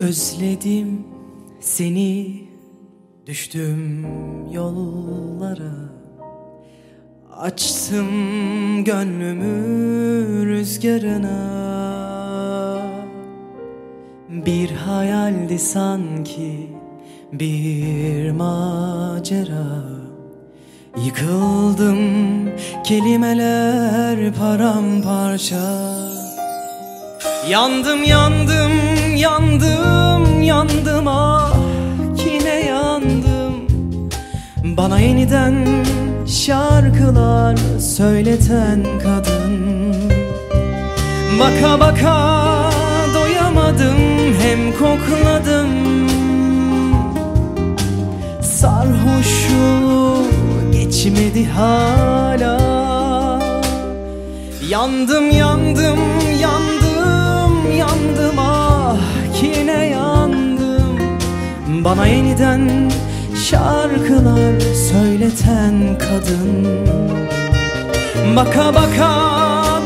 Özledim seni düştüm yollara. Açtım gönlümü rüzgarına. Bir hayaldi sanki bir macera. Yıkıldım kelimeler paramparça. Yandım yandım yandım yandım ah kine yandım. Bana yeniden şarkılar söyleten kadın. Baka baka doyamadım hem kokladım. Sarhoşu geçmedi hala. Yandım yandım Bana yeniden şarkılar söyleten kadın. Baka baka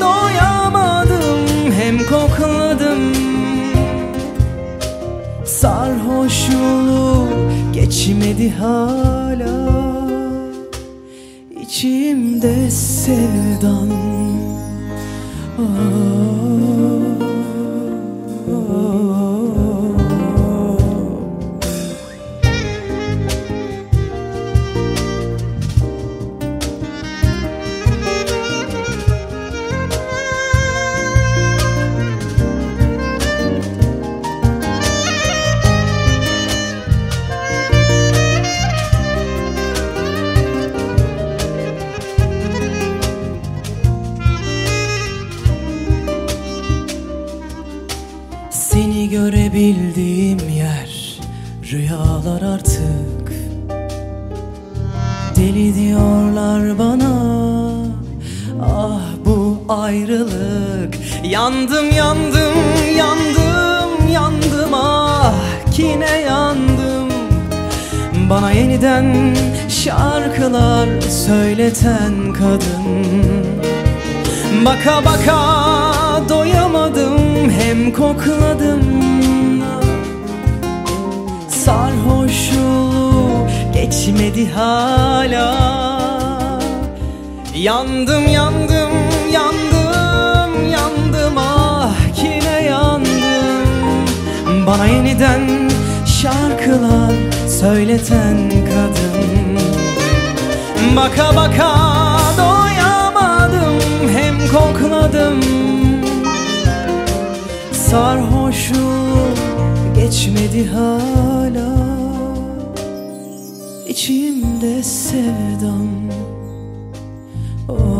doyamadım hem kokladım. Sarhoşluğu geçmedi hala. İçimde sevdan Seni görebildiğim yer Rüyalar artık. Deli diyorlar bana Ah bu ayrılık. Yandım yandım yandım yandım ah kine yandım. Bana yeniden şarkılar söyleten kadın. Baka baka doyamadım hem kokladım Sarhoşluğu geçmedi hala. Yandım yandım yandım yandım ah kine yandım. Bana yeniden şarkılar söyleten kadın. Baka baka doyamadım hem kokladım Sarhoşluğu geçmedi hala İçimde sevdam oh.